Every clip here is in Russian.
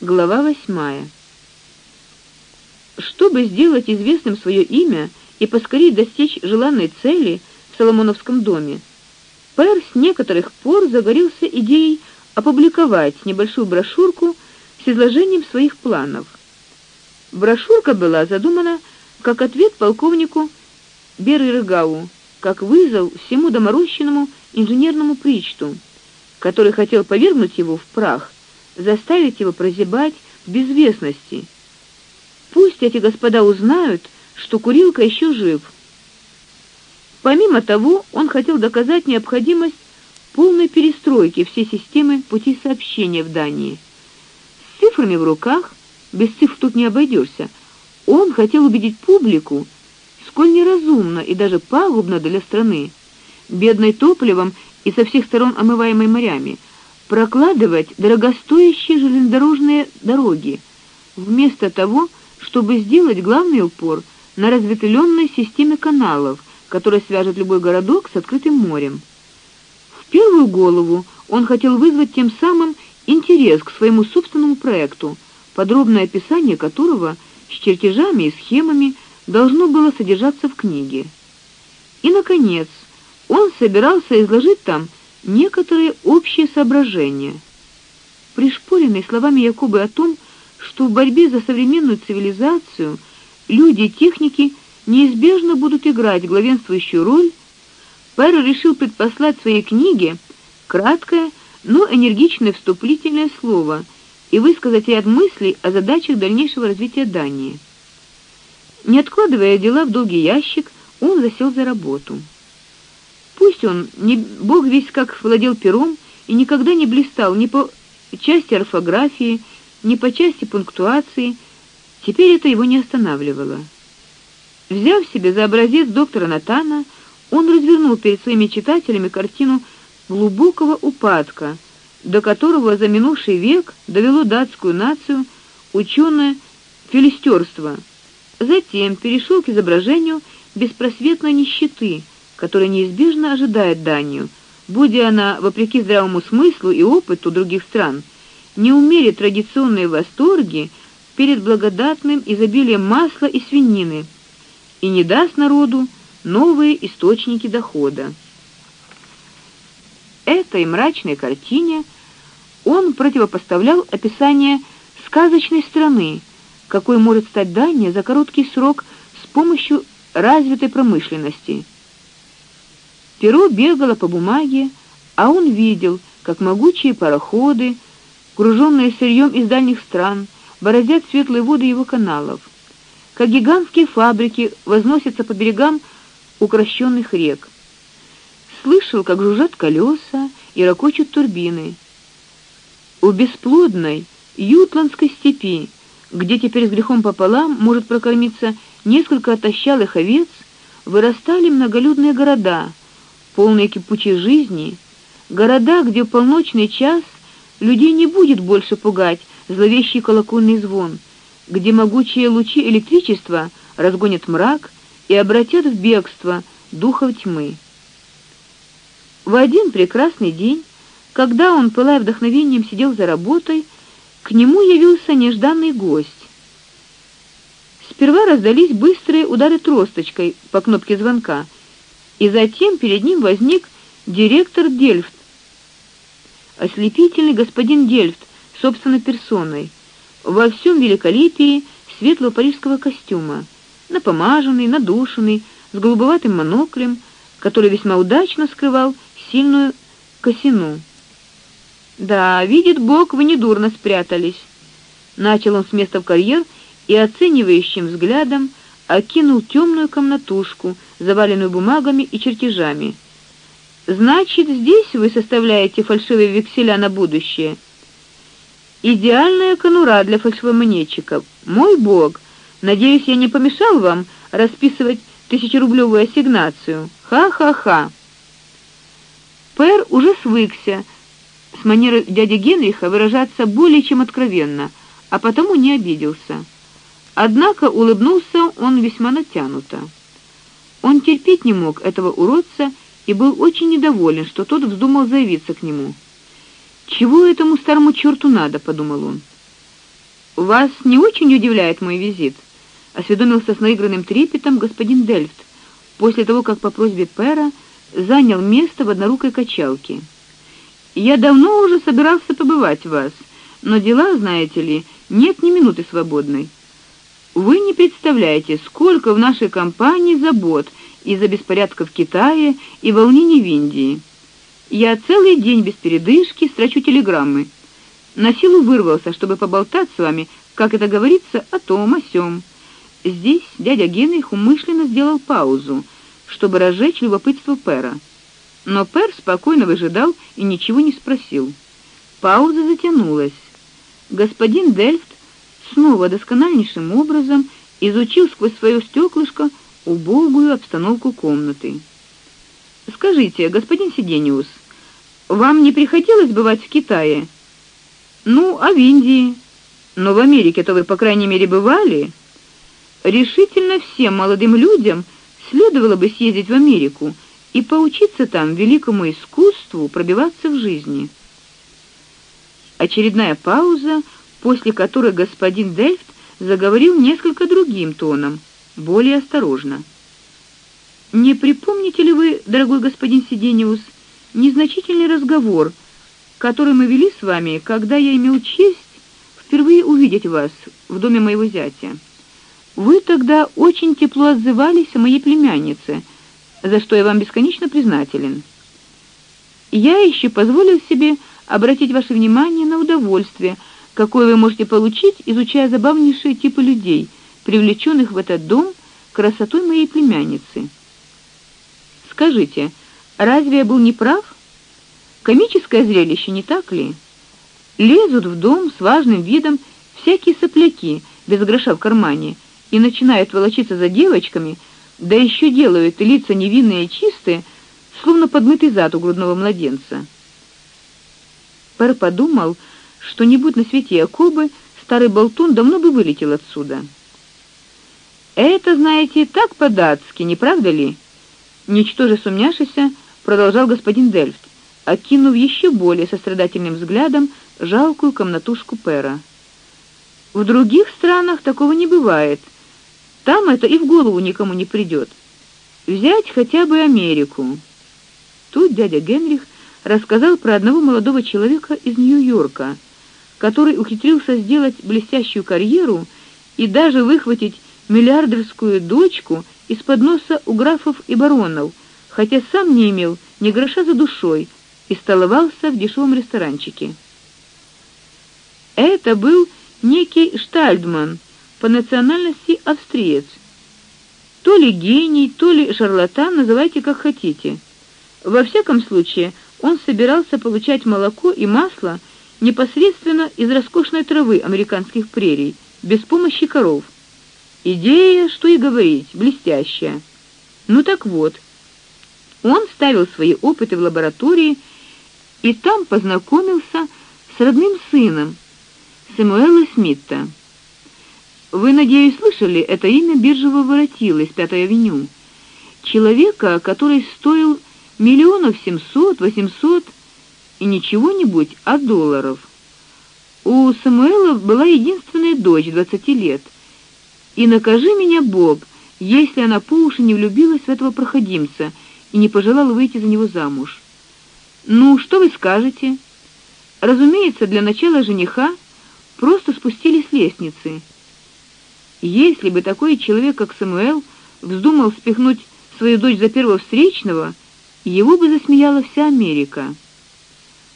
Глава восьмая. Чтобы сделать известным свое имя и поскорее достичь желанной цели в Соломоновском доме, Пэр с некоторых пор загорелся идеей опубликовать небольшую брошюрку с изложением своих планов. Брошюрка была задумана как ответ полковнику Берригау, как вызов всему доморощенному инженерному причту, который хотел повергнуть его в прах, заставить его прозябать в безвестности. Пусть эти господа узнают, что Курилка еще жив. Помимо того, он хотел доказать необходимость полной перестройки всей системы путей сообщения в Дании. С цифрами в руках, без цифр тут не обойдешься, он хотел убедить публику, сколь неразумно и даже пагубно для страны, бедной топливом и со всех сторон омываемой морями, прокладывать дорогостоящие железнодорожные дороги, вместо того, чтобы сделать главный упор на разветвленной системе каналов, которая свяжет любой городок с открытым морем. В первую голову он хотел вызвать тем самым интерес к своему собственному проекту, подробное описание которого с чертежами и схемами должно было содержаться в книге. И наконец, он собирался изложить там некоторые общие соображения. Пришпоренный словами Якубы о том, что в борьбе за современную цивилизацию люди и техники неизбежно будут играть главенствующую роль, Пэр решил предпослать своей книге краткое, но энергичное вступительное слово и высказать ряд мыслей о задачах дальнейшего развития Дании. Не откладывая дела в долгий ящик, он засел за работу. Пусть он не бог весь как владел пером и никогда не блистал ни по части орфографии, ни по части пунктуации, теперь это его не останавливало. Взяв себе за образец доктора Натана, он развернул перед своими читателями картину глубокого упадка, до которого за минувший век довело датскую нацию ученое филистерство. Затем перешел к изображению беспросветной нищеты, которая неизбежно ожидает Данию, будь она вопреки здравому смыслу и опыту других стран, не умерит традиционные восторги перед благодатным изобилием масла и свинины и не даст народу новые источники дохода. Этой мрачной картине он противопоставлял описание сказочной страны, какой может стать Дания за короткий срок с помощью развитой промышленности. Перо бегало по бумаге, а он видел, как могучие пароходы, груженные сырьем из дальних стран, бороздят светлые воды его каналов, как гигантские фабрики возносятся по берегам укрощенных рек. Слышал, как жужжат колеса и ракочут турбины. У бесплодной ютландской степи, где теперь с грехом пополам может прокормиться несколько отощалых овец, вырастали многолюдные города, полные кипучей жизни, города, где полночный час людей не будет больше пугать зловещий колокольный звон, где могучие лучи электричества разгонят мрак и обратят в бегство духов тьмы. В один прекрасный день, когда он, пылая вдохновением, сидел за работой, к нему явился нежданный гость. Сперва раздались быстрые удары тросточкой по кнопке звонка, и затем перед ним возник директор Дельфт, ослепительный господин Дельфт собственной персоной, во всем великолепии светлого парижского костюма, напомаженный, надушенный, с голубоватым моноклем, который весьма удачно скрывал сильную косину. Да, видит Бог, вы недурно спрятались. Начал он с места в карьер и оценивающим взглядом окинул темную комнатушку, заваленную бумагами и чертежами. Значит, здесь вы составляете фальшивые векселя на будущее. Идеальная конура для фальшивомонетчиков. Мой бог, надеюсь, я не помешал вам расписывать тысячерублевую ассигнацию. Ха-ха-ха. Пэр уже свыкся с манерой дяди Генриха выражаться более чем откровенно, а потому не обиделся. Однако улыбнулся он весьма натянуто. Он терпеть не мог этого уродца и был очень недоволен, что тот вздумал заявиться к нему. Чего этому старому черту надо, подумал он. Вас не очень удивляет мой визит, осведомился с наигранным трепетом господин Дельфт, после того, как по просьбе Пера занял место в однорукой качалке. Я давно уже собирался побывать у вас, но дела, знаете ли, нет ни минуты свободной. Вы не представляете, сколько в нашей компании забот из-за беспорядков в Китае и волнений в Индии. Я целый день без передышки строчу телеграммы. На силу вырвался, чтобы поболтать с вами, как это говорится, о том, о сём. Здесь дядя Генрих умышленно сделал паузу, чтобы разжечь любопытство Пера. Но Пер спокойно выжидал и ничего не спросил. Пауза затянулась. Господин Дельфт снова доскональнейшим образом изучил сквозь свое стеклышко убогую обстановку комнаты. Скажите, господин Сидениус, вам не приходилось бывать в Китае? Ну, а в Индии? Но в Америке-то вы, по крайней мере, бывали? Решительно всем молодым людям следовало бы съездить в Америку и поучиться там великому искусству пробиваться в жизни. Очередная пауза, после которой господин Дельфт заговорил несколько другим тоном, более осторожно. Не припомните ли вы, дорогой господин Сидениус, незначительный разговор, который мы вели с вами, когда я имел честь впервые увидеть вас в доме моего зятя? Вы тогда очень тепло отзывались о моей племяннице, за что я вам бесконечно признателен. Я еще позволил себе обратить ваше внимание на удовольствие, какое вы можете получить, изучая забавнейшие типы людей, привлеченных в этот дом красотой моей племянницы. Скажите, разве я был неправ? Комическое зрелище, не так ли? Лезут в дом с важным видом всякие сопляки без гроша в кармане и начинают волочиться за девочками, да еще делают лица невинные и чистые, словно подмытый зад у грудного младенца. Пэр подумал, что не будь на свете Якобы, старый болтун давно бы вылетел отсюда. Это, знаете, так по-датски, не правда ли? Ничтоже сумняшися, продолжал господин Дельфт, окинув еще более сострадательным взглядом жалкую комнатушку Пера. В других странах такого не бывает. Там это и в голову никому не придет. Взять хотя бы Америку. Тут дядя Генрих рассказал про одного молодого человека из Нью-Йорка, который ухитрился сделать блестящую карьеру и даже выхватить миллиардерскую дочку из-под носа у графов и баронов, хотя сам не имел ни гроша за душой и столовался в дешевом ресторанчике. Это был некий Штальдман, по национальности австриец. То ли гений, то ли шарлатан, называйте как хотите. Во всяком случае, он собирался получать молоко и масло непосредственно из роскошной травы американских прерий, без помощи коров. Идея, что и говорить, блестящая. Ну так вот, он ставил свои опыты в лаборатории и там познакомился с родным сыном Сэмуэла Смитта. Вы, надеюсь, слышали это имя биржевого воротила из Пятой авеню, человека, который стоил миллионов семьсот, восемьсот и ничего-нибудь, а долларов. У Самуэла была единственная дочь двадцати лет. И накажи меня Бог, если она по уши не влюбилась в этого проходимца и не пожелала выйти за него замуж. Ну, что вы скажете? Разумеется, для начала жениха просто спустили с лестницы. Если бы такой человек, как Самуэл, вздумал спихнуть свою дочь за первого встречного, его бы засмеяла вся Америка.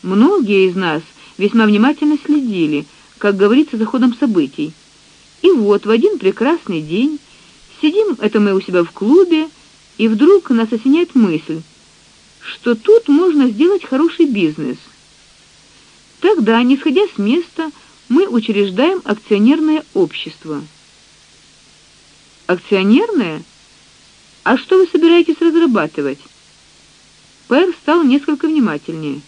Многие из нас весьма внимательно следили, как говорится, за ходом событий. И вот в один прекрасный день сидим это мы у себя в клубе, и вдруг нас осеняет мысль, что тут можно сделать хороший бизнес. Тогда, не сходя с места, мы учреждаем акционерное общество. Акционерное? А что вы собираетесь разрабатывать? Пэр стал несколько внимательнее.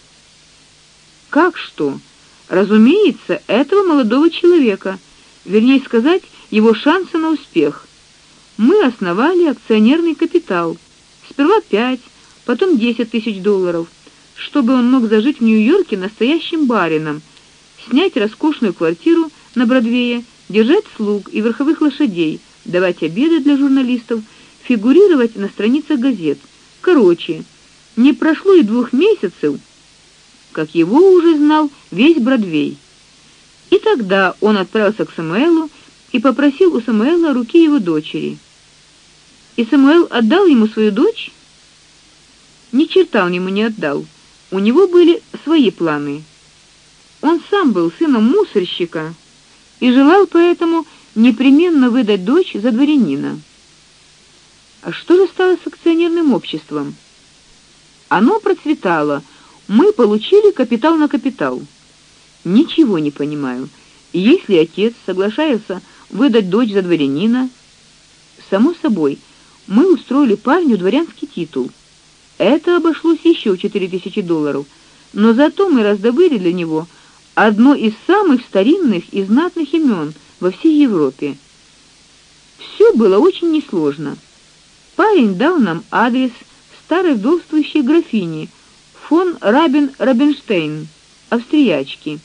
Как что? Разумеется, этого молодого человека, вернее сказать, его шансы на успех. Мы основали акционерный капитал. Сперва пять, потом десять тысяч долларов, чтобы он мог зажить в Нью-Йорке настоящим барином, снять роскошную квартиру на Бродвее, держать слуг и верховых лошадей, давать обеды для журналистов, фигурировать на страницах газет. Короче, не прошло и двух месяцев, как его уже знал весь Бродвей. И тогда он отправился к Самуэлу и попросил у Самуэла руки его дочери. И Самуэл отдал ему свою дочь? Ни черта он ему не отдал. У него были свои планы. Он сам был сыном мусорщика и желал поэтому непременно выдать дочь за дворянина. А что же стало с акционерным обществом? Оно процветало. Мы получили капитал на капитал. Ничего не понимаю. Если отец соглашается выдать дочь за дворянина, само собой, мы устроили парню дворянский титул. Это обошлось еще в четыре тысячи долларов, но зато мы раздобыли для него одно из самых старинных и знатных имен во всей Европе. Все было очень несложно. Парень дал нам адрес старой вдовствующей графини фон Рабин Рабинштейн, австриячки.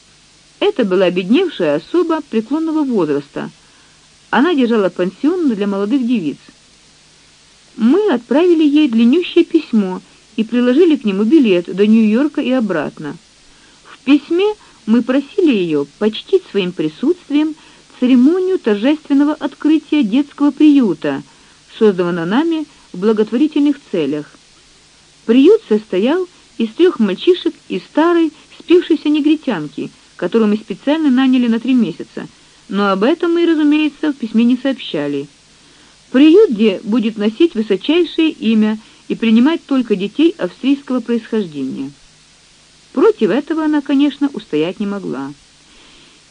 Это была обедневшая особа преклонного возраста. Она держала пансион для молодых девиц. Мы отправили ей длиннющее письмо и приложили к нему билет до Нью-Йорка и обратно. В письме мы просили ее почтить своим присутствием церемонию торжественного открытия детского приюта, созданного нами в благотворительных целях. Приют состоял из трех мальчишек и старой спившейся негритянки, которую мы специально наняли на три месяца. Но об этом мы, разумеется, в письме не сообщали. Приют где будет носить высочайшее имя и принимать только детей австрийского происхождения. Против этого она, конечно, устоять не могла.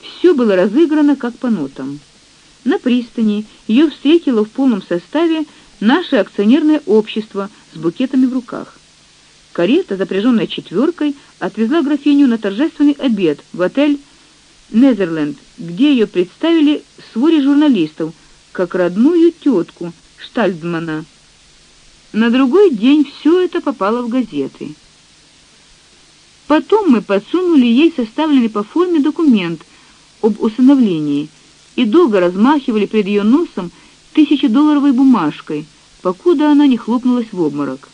Все было разыграно как по нотам. На пристани ее встретило в полном составе наше акционерное общество с букетами в руках. Карета, запряженная четверкой, отвезла графиню на торжественный обед в отель Незерленд, где ее представили своре журналистов как родную тетку Штальдмана. На другой день все это попало в газеты. Потом мы подсунули ей составленный по форме документ об усыновлении и долго размахивали перед ее носом тысячедолларовой бумажкой, покуда она не хлопнулась в обморок.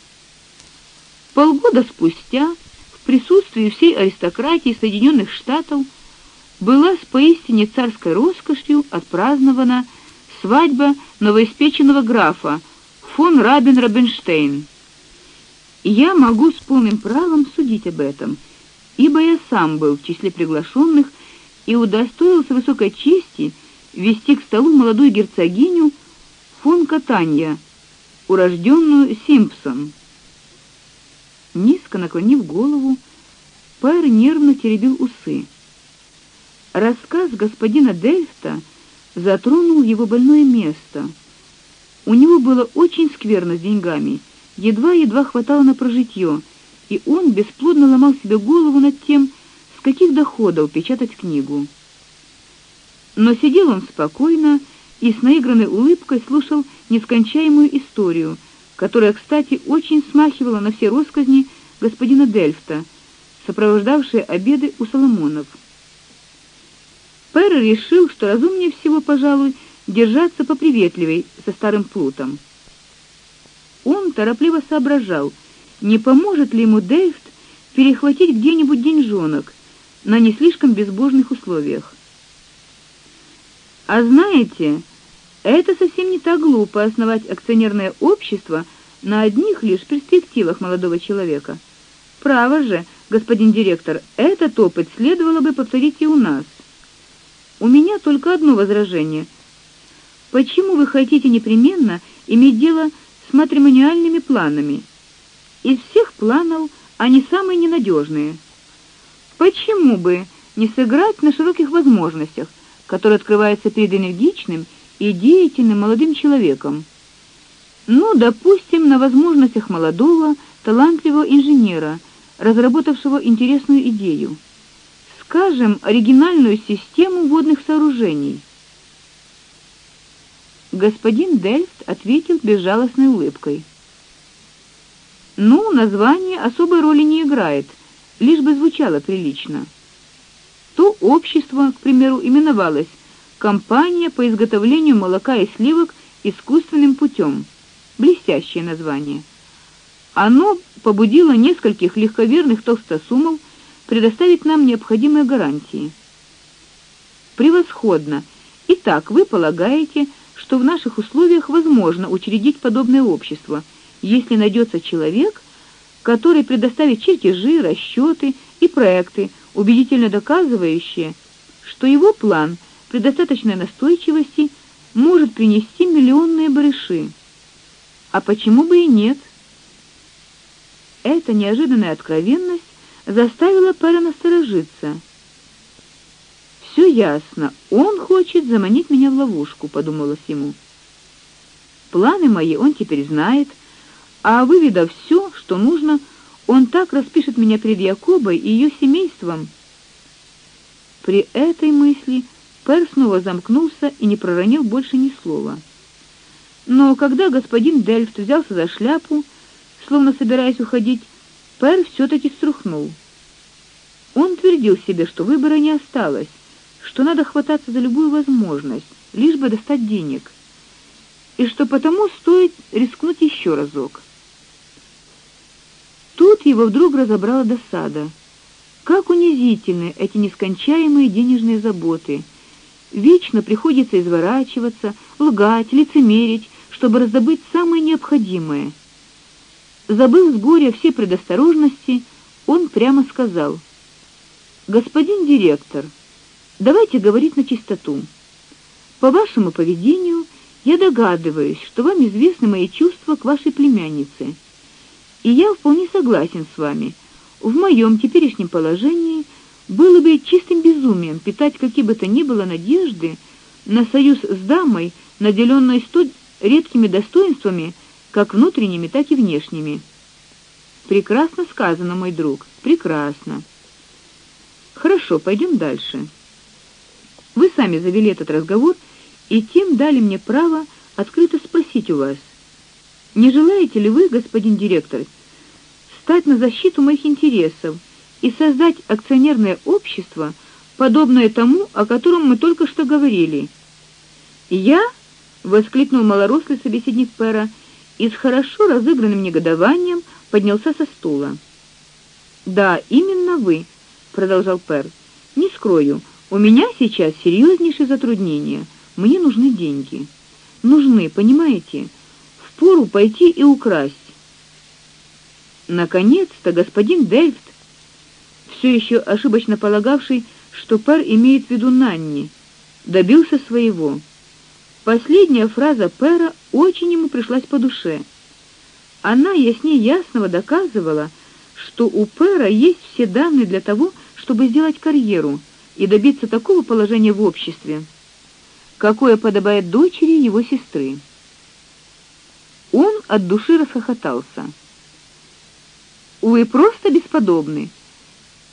Полгода спустя в присутствии всей аристократии Соединенных Штатов была с поистине царской роскошью отпразднована свадьба новоиспеченного графа фон Рабин-Рабинштейн. И я могу с полным правом судить об этом, ибо я сам был в числе приглашенных и удостоился высокой чести вести к столу молодую герцогиню фон Катанья, урожденную Симпсон. Низко наклонив голову, Пэр нервно теребил усы. Рассказ господина Дельфта затронул его больное место. У него было очень скверно с деньгами, едва-едва хватало на прожитье, и он бесплодно ломал себе голову над тем, с каких доходов печатать книгу. Но сидел он спокойно и с наигранной улыбкой слушал нескончаемую историю, которая, кстати, очень смахивала на все россказни господина Дельфта, сопровождавшие обеды у Соломонов. Пэр решил, что разумнее всего, пожалуй, держаться поприветливей со старым плутом. Он торопливо соображал, не поможет ли ему Дельфт перехватить где-нибудь деньжонок на не слишком безбожных условиях. А знаете, это совсем не так глупо основать акционерное общество на одних лишь перспективах молодого человека. Право же, господин директор, этот опыт следовало бы повторить и у нас. У меня только одно возражение. Почему вы хотите непременно иметь дело с матримониальными планами? Из всех планов они самые ненадежные. Почему бы не сыграть на широких возможностях, которые открываются перед энергичным и деятельным молодым человеком? Ну, допустим, на возможностях молодого, талантливого инженера, разработавшего интересную идею скажем, оригинальную систему водных сооружений. Господин Дельфт ответил безжалостной улыбкой. Ну, название особой роли не играет, лишь бы звучало прилично. то общество, к примеру, именовалось Компания по изготовлению молока и сливок искусственным путем. Блестящее название. Оно побудило нескольких легковерных толстосумов предоставить нам необходимые гарантии. Превосходно. Итак, вы полагаете, что в наших условиях возможно учредить подобное общество, если найдется человек, который предоставит чертежи, расчеты и проекты, убедительно доказывающие, что его план при достаточной настойчивости может принести миллионные барыши. А почему бы и нет? Эта неожиданная откровенность заставила Пэра насторожиться. Все ясно. Он хочет заманить меня в ловушку, подумалось ему. Планы мои он теперь знает, а выведав все, что нужно, он так распишет меня перед Якобой и ее семейством. При этой мысли Пер снова замкнулся и не проронил больше ни слова. Но когда господин Дельфт взялся за шляпу, словно собираясь уходить, Пер все таки струхнул. Он твердил себе, что выбора не осталось, что надо хвататься за любую возможность, лишь бы достать денег, и что потому стоит рискнуть еще разок. Тут его вдруг разобрала досада. Как унизительны эти нескончаемые денежные заботы. Вечно приходится изворачиваться, лгать, лицемерить, чтобы раздобыть самое необходимое. Забыв с горя все предосторожности, он прямо сказал: "Господин директор, давайте говорить на чистоту. По вашему поведению я догадываюсь, что вам известны мои чувства к вашей племяннице. И я вполне согласен с вами. В моем теперешнем положении было бы чистым безумием питать какие бы то ни было надежды на союз с дамой, наделенной столь редкими достоинствами, как внутренними, так и внешними. Прекрасно сказано, мой друг, прекрасно. Хорошо, пойдем дальше. Вы сами завели этот разговор и тем дали мне право открыто спросить у вас: не желаете ли вы, господин директор, стать на защиту моих интересов и создать акционерное общество, подобное тому, о котором мы только что говорили? Я, воскликнул малорослый собеседник Пера и с хорошо разыгранным негодованием поднялся со стула. Да, именно вы, продолжал Пер. Не скрою, у меня сейчас серьезнейшие затруднения. Мне нужны деньги. Нужны, понимаете? Впору пойти и украсть. Наконец-то господин Дельфт, все еще ошибочно полагавший, что Пер имеет в виду Нанни, добился своего. Последняя фраза Пера очень ему пришлась по душе. Она яснее ясного доказывала, что у Пера есть все данные для того, чтобы сделать карьеру и добиться такого положения в обществе, какое подобает дочери его сестры. Он от души расхохотался. Вы просто бесподобны.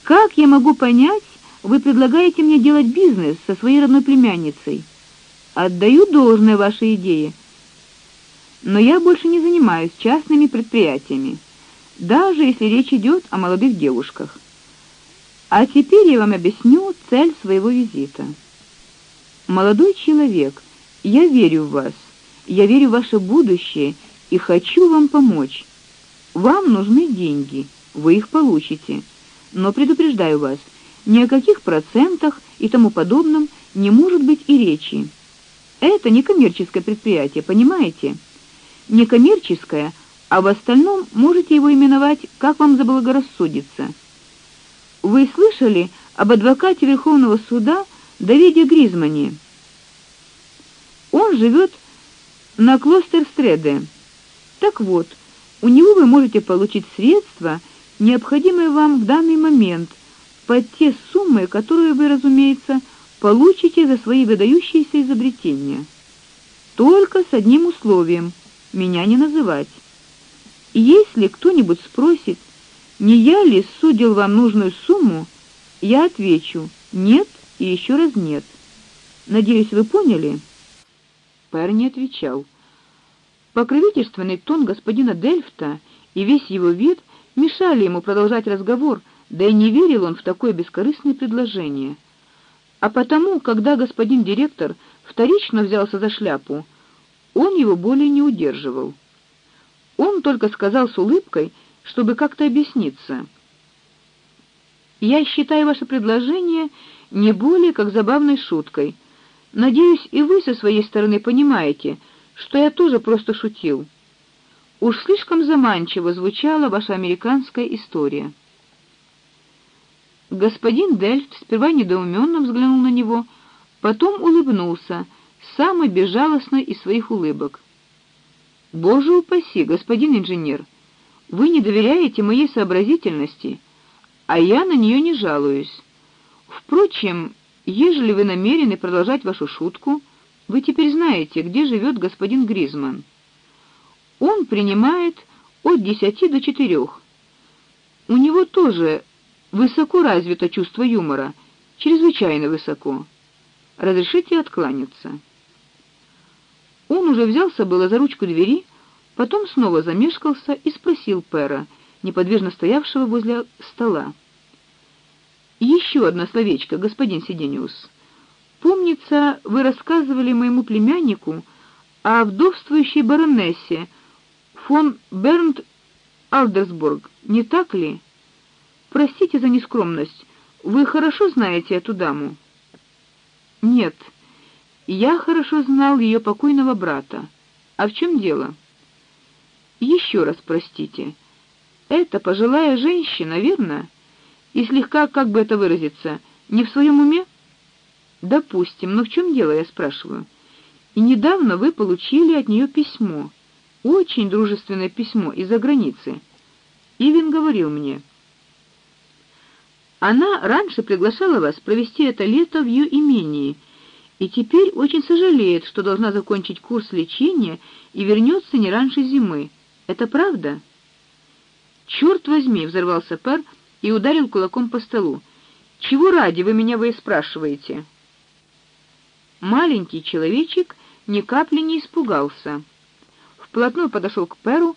Как я могу понять, вы предлагаете мне делать бизнес со своей родной племянницей? Отдаю должное вашей идее. Но я больше не занимаюсь частными предприятиями, даже если речь идет о молодых девушках. А теперь я вам объясню цель своего визита. Молодой человек, я верю в вас. Я верю в ваше будущее и хочу вам помочь. Вам нужны деньги, вы их получите. Но предупреждаю вас, ни о каких процентах и тому подобном не может быть и речи. Это не коммерческое предприятие, понимаете? Не коммерческое, а в остальном можете его именовать как вам заблагорассудится. Вы слышали об адвокате Верховного суда Давиде Гризмане? Он живет на Клостер-Стреде. Так вот, у него вы можете получить средства, необходимые вам в данный момент, под те суммы, которые вы, разумеется, получите за свои выдающиеся изобретения. Только с одним условием меня не называть. И если кто-нибудь спросит, не я ли судил вам нужную сумму, я отвечу: нет и еще раз нет. Надеюсь, вы поняли. Пэр не отвечал. Покровительственный тон господина Дельфта и весь его вид мешали ему продолжать разговор, да и не верил он в такое бескорыстное предложение. А потому, когда господин директор вторично взялся за шляпу, он его более не удерживал. Он только сказал с улыбкой, чтобы как-то объясниться: "Я считаю ваше предложение не более как забавной шуткой. Надеюсь, и вы со своей стороны понимаете, что я тоже просто шутил. Уж слишком заманчиво звучала ваша американская история". Господин Дельфт сперва недоуменно взглянул на него, потом улыбнулся, самой безжалостной из своих улыбок. Боже упаси, господин инженер, вы не доверяете моей сообразительности, а я на нее не жалуюсь. Впрочем, ежели вы намерены продолжать вашу шутку, вы теперь знаете, где живет господин Гризман. Он принимает от десяти до четырех. У него тоже высоко развито чувство юмора, чрезвычайно высоко. Разрешите откланяться. Он уже взялся было за ручку двери, потом снова замешкался и спросил Пера, неподвижно стоявшего возле стола: «Еще одно словечко, господин Сидениус. Помнится, вы рассказывали моему племяннику о вдовствующей баронессе фон Бернт Алдерсбург, не так ли? Простите за нескромность. Вы хорошо знаете эту даму? Нет. Я хорошо знал ее покойного брата. А в чем дело? Еще раз простите. Это пожилая женщина, верно? И слегка, как бы это выразиться, не в своем уме? Допустим, но в чем дело, я спрашиваю. И недавно вы получили от нее письмо, очень дружественное письмо из-за границы. Ивин говорил мне: она раньше приглашала вас провести это лето в ее имении и теперь очень сожалеет, что должна закончить курс лечения и вернется не раньше зимы. Это правда? Черт возьми, взорвался Пер и ударил кулаком по столу. Чего ради вы меня вы спрашиваете? Маленький человечек ни капли не испугался. Вплотную подошел к Перу,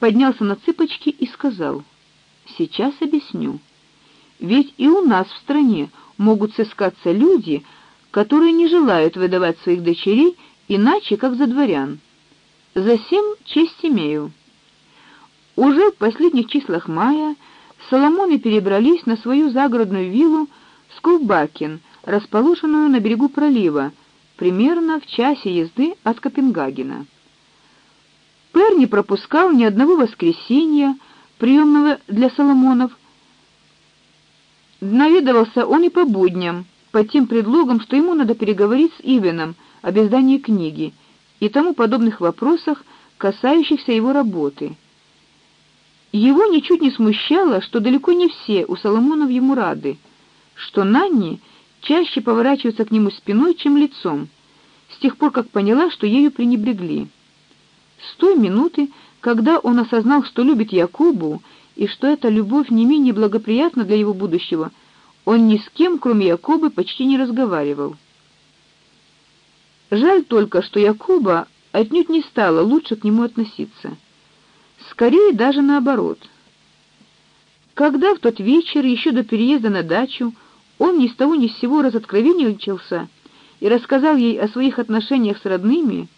поднялся на цыпочки и сказал: "Сейчас объясню. Ведь и у нас в стране могут сыскаться люди, которые не желают выдавать своих дочерей иначе, как за дворян. Засем честь имею. Уже в последних числах мая Соломоны перебрались на свою загородную виллу Скулбакен, расположенную на берегу пролива, примерно в часе езды от Копенгагена. Пер не пропускал ни одного воскресенья, приемного для Соломонов. Наведывался он и по будням, под тем предлогом, что ему надо переговорить с Ивеном об издании книги и тому подобных вопросах, касающихся его работы. Его ничуть не смущало, что далеко не все у Соломонов ему рады, что Нанни чаще поворачивается к нему спиной, чем лицом, с тех пор, как поняла, что ею пренебрегли. С той минуты, когда он осознал, что любит Якубу и что эта любовь не менее благоприятна для его будущего, он ни с кем, кроме Якубы, почти не разговаривал. Жаль только, что Якуба отнюдь не стала лучше к нему относиться. Скорее даже наоборот. Когда в тот вечер, еще до переезда на дачу, он ни с того ни с сего разоткровенничался и рассказал ей о своих отношениях с родными,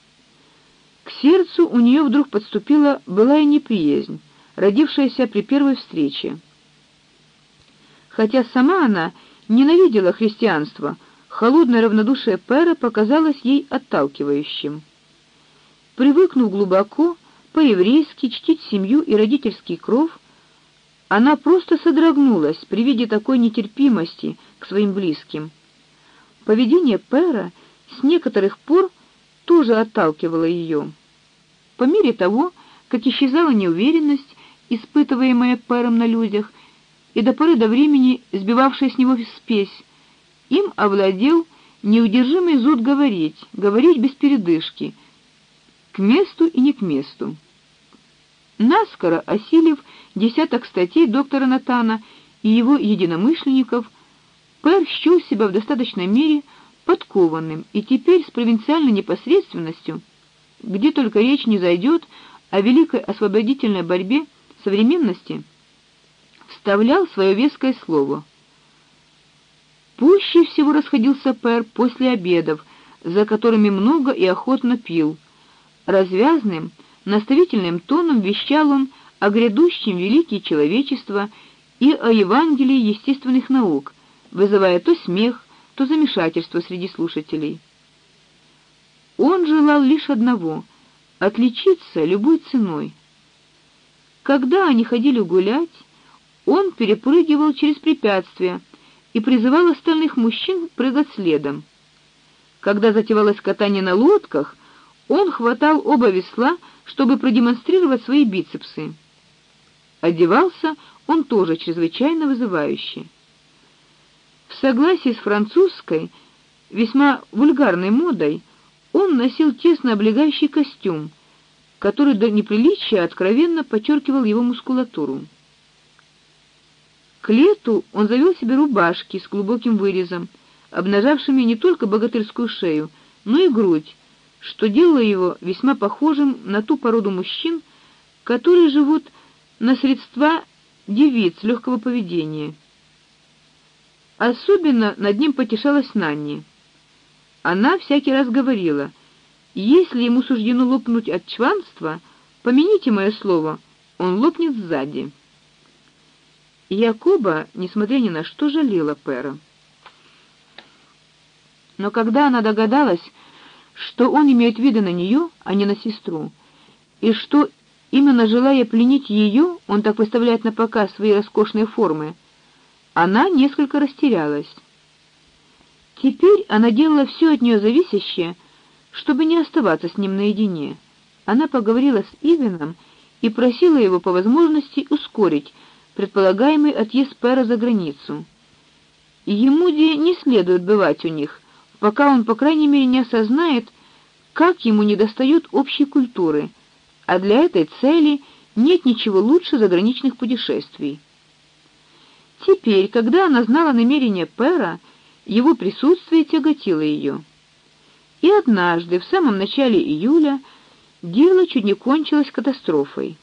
к сердцу у нее вдруг подступила былая неприязнь, родившаяся при первой встрече. Хотя сама она ненавидела христианство, холодное равнодушие Пера показалось ей отталкивающим. Привыкнув глубоко по-еврейски чтить семью и родительский кров, она просто содрогнулась при виде такой нетерпимости к своим близким. Поведение Пера с некоторых пор тоже отталкивало ее. По мере того, как исчезала неуверенность, испытываемая Пером на людях, и до поры до времени сбивавшая с него спесь, им овладел неудержимый зуд говорить, говорить без передышки, к месту и не к месту. Наскоро осилив десяток статей доктора Натана и его единомышленников, Пер счел себя в достаточной мере подкованным и теперь с провинциальной непосредственностью, где только речь не зайдет о великой освободительной борьбе современности, вставлял свое веское слово. Пуще всего расходился Пер после обедов, за которыми много и охотно пил. Развязным, наставительным тоном вещал он о грядущем великии человечества и о Евангелии естественных наук, вызывая то смех, то замешательство среди слушателей. Он желал лишь одного отличиться любой ценой. Когда они ходили гулять, он перепрыгивал через препятствия и призывал остальных мужчин прыгать следом. Когда затевалось катание на лодках, он хватал оба весла, чтобы продемонстрировать свои бицепсы. Одевался он тоже чрезвычайно вызывающе. В согласии с французской, весьма вульгарной модой, он носил тесно облегающий костюм, который до неприличия откровенно подчеркивал его мускулатуру. К лету он завел себе рубашки с глубоким вырезом, обнажавшими не только богатырскую шею, но и грудь, что делало его весьма похожим на ту породу мужчин, которые живут на средства девиц легкого поведения. Особенно над ним потешалась Нанни. Она всякий раз говорила: "Если ему суждено лопнуть от чванства, помяните мое слово, он лопнет сзади". Якоба, несмотря ни на что, жалела Пера. Но когда она догадалась, что он имеет виды на нее, а не на сестру, и что именно желая пленить ее, он так выставляет на показ свои роскошные формы, она несколько растерялась. Теперь она делала все от нее зависящее, чтобы не оставаться с ним наедине. Она поговорила с Ивеном и просила его по возможности ускорить предполагаемый отъезд Пэра за границу. Ему де не следует бывать у них, пока он, по крайней мере, не осознает, как ему недостает общей культуры, а для этой цели нет ничего лучше заграничных путешествий. Теперь, когда она знала намерения Пэра, его присутствие тяготило ее. И однажды, в самом начале июля, дело чуть не кончилось катастрофой.